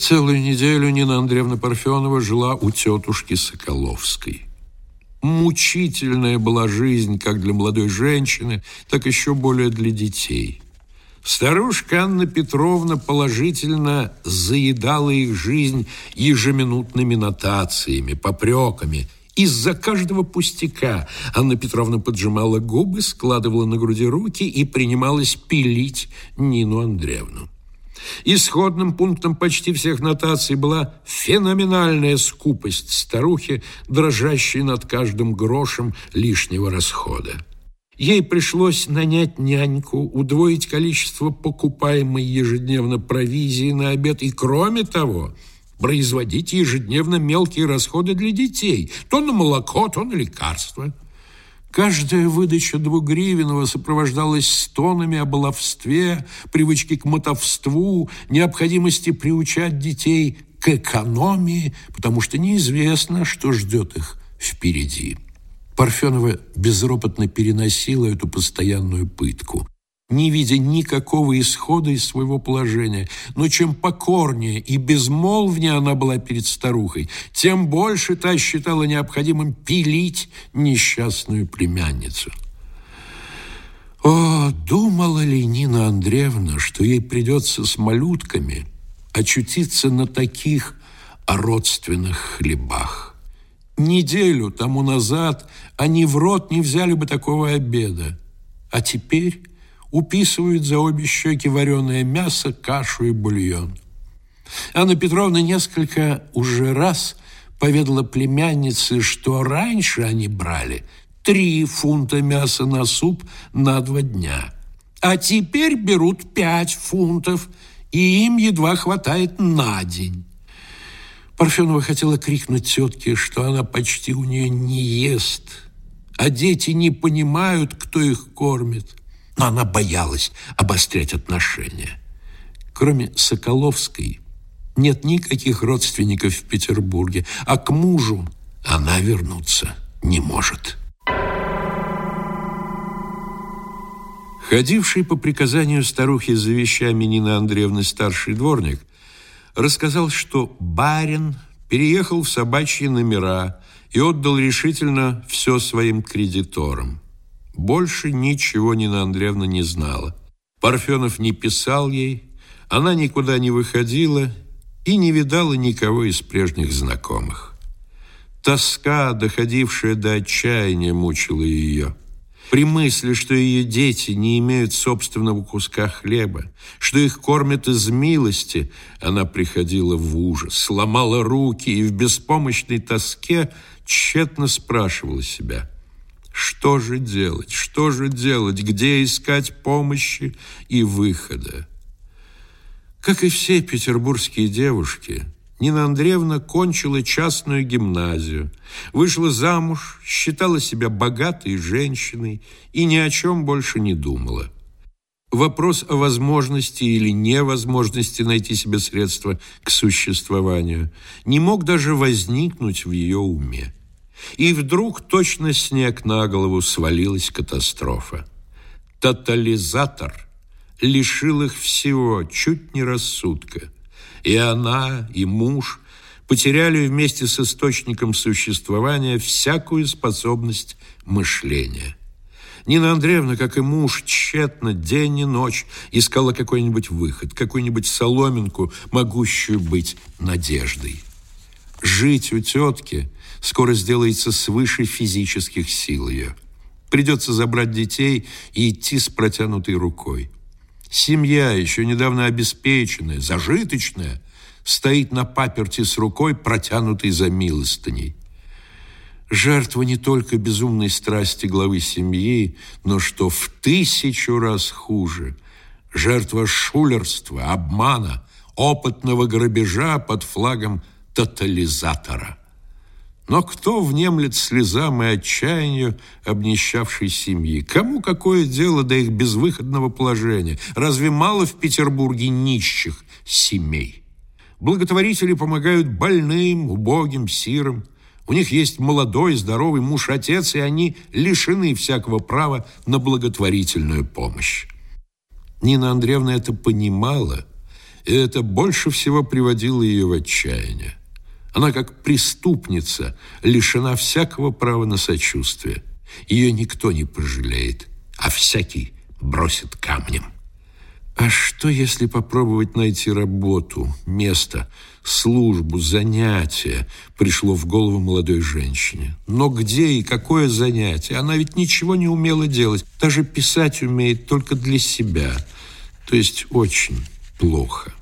Целую неделю Нина Андреевна Парфенова жила у тетушки Соколовской. Мучительная была жизнь как для молодой женщины, так еще более для детей. Старушка Анна Петровна положительно заедала их жизнь ежеминутными нотациями, попреками. Из-за каждого пустяка Анна Петровна поджимала губы, складывала на груди руки и принималась пилить Нину Андреевну. Исходным пунктом почти всех нотаций была феноменальная скупость старухи, дрожащей над каждым грошем лишнего расхода. Ей пришлось нанять няньку, удвоить количество покупаемой ежедневно провизии на обед и, кроме того, производить ежедневно мелкие расходы для детей, то на молоко, то на лекарства – Каждая выдача двугривенного сопровождалась стонами о баловстве, привычке к мотовству, необходимости приучать детей к экономии, потому что неизвестно, что ждет их впереди. Парфенова безропотно переносила эту постоянную пытку не видя никакого исхода из своего положения. Но чем покорнее и безмолвнее она была перед старухой, тем больше та считала необходимым пилить несчастную племянницу. О, думала ли Нина Андреевна, что ей придется с малютками очутиться на таких родственных хлебах? Неделю тому назад они в рот не взяли бы такого обеда. А теперь уписывают за обе щеки вареное мясо, кашу и бульон. Анна Петровна несколько уже раз поведала племяннице, что раньше они брали три фунта мяса на суп на два дня, а теперь берут пять фунтов, и им едва хватает на день. Парфенова хотела крикнуть тетке, что она почти у нее не ест, а дети не понимают, кто их кормит но она боялась обострять отношения. Кроме Соколовской нет никаких родственников в Петербурге, а к мужу она вернуться не может. Ходивший по приказанию старухи за вещами Нины Андреевны старший дворник рассказал, что барин переехал в собачьи номера и отдал решительно все своим кредиторам. Больше ничего Нина Андреевна не знала. Парфенов не писал ей, она никуда не выходила и не видала никого из прежних знакомых. Тоска, доходившая до отчаяния, мучила ее. При мысли, что ее дети не имеют собственного куска хлеба, что их кормят из милости, она приходила в ужас, сломала руки и в беспомощной тоске тщетно спрашивала себя – что же делать? Что же делать? Где искать помощи и выхода? Как и все петербургские девушки, Нина Андреевна кончила частную гимназию, вышла замуж, считала себя богатой женщиной и ни о чем больше не думала. Вопрос о возможности или невозможности найти себе средства к существованию не мог даже возникнуть в ее уме. И вдруг точно снег на голову свалилась катастрофа. Тотализатор лишил их всего, чуть не рассудка. И она, и муж потеряли вместе с источником существования всякую способность мышления. Нина Андреевна, как и муж, тщетно день и ночь искала какой-нибудь выход, какую-нибудь соломинку, могущую быть надеждой. Жить у тетки скоро сделается свыше физических сил ее. Придется забрать детей и идти с протянутой рукой. Семья, еще недавно обеспеченная, зажиточная, стоит на паперти с рукой, протянутой за милостыней. Жертва не только безумной страсти главы семьи, но, что в тысячу раз хуже, жертва шулерства, обмана, опытного грабежа под флагом тотализатора. Но кто внемлет слезам и отчаянию обнищавшей семьи? Кому какое дело до их безвыходного положения? Разве мало в Петербурге нищих семей? Благотворители помогают больным, убогим, сирым. У них есть молодой, здоровый муж-отец, и они лишены всякого права на благотворительную помощь. Нина Андреевна это понимала, и это больше всего приводило ее в отчаяние. Она, как преступница, лишена всякого права на сочувствие. Ее никто не пожалеет, а всякий бросит камнем. А что, если попробовать найти работу, место, службу, занятие, пришло в голову молодой женщине. Но где и какое занятие? Она ведь ничего не умела делать, даже писать умеет только для себя, то есть очень плохо.